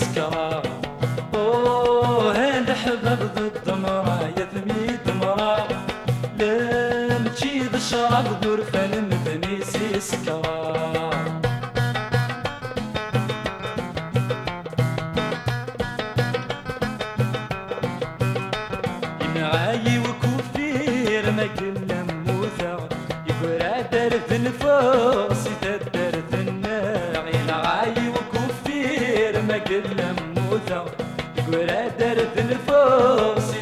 سكرا أوه الحباب ضد مرايا ثميد مرا لم تجي شرب دور فن مدنيسي سكرا ينعاي وكفير ما موثع يقول درث الفوس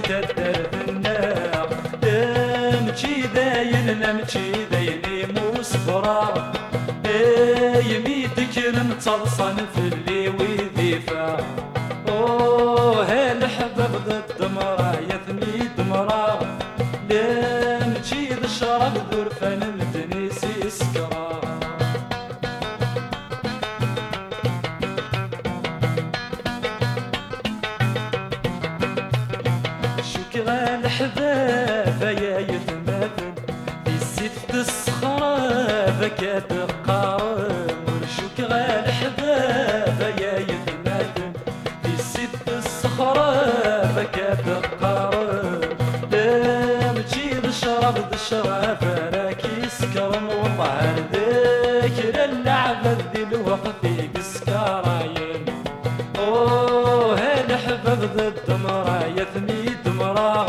اللي وذيفا فكات قارن شكرا الحباب يا يتماثل في الست الصخرة فكات قارن لم تجيب الشراب ذا الشراب راك يسكرن والله ذاكر اللعبة ذي الوقت في سكراين أوه الحباب ضد مرايا ثميد مرا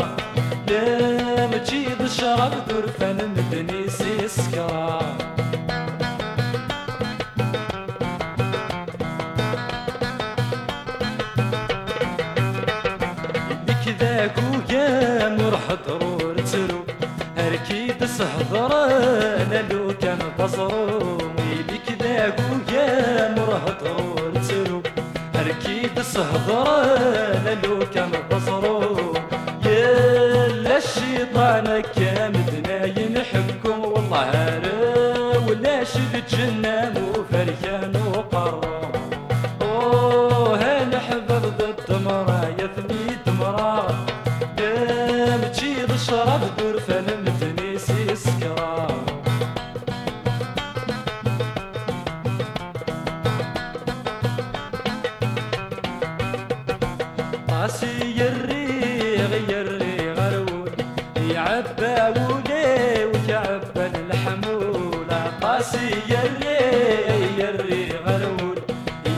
لم تجيب الشراب ذرفان وقام وراح ضرور تسرو هركيد سهضر أنا لو كان بصرو يدك ذاك وقام وراح ضرور تسرو هركيد سهضر أنا لو كان بصرو يا الشيطان كامدنا ينحبكم والله يعبى ولي وكعبى الحمول قاسي الريغ يري غرول.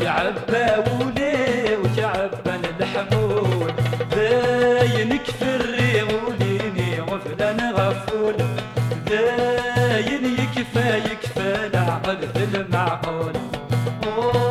يعبى ولي وكعبى الحمول. باين كفر وليني غفلان غفول. باين يكفى يكفى في المعقول. أوه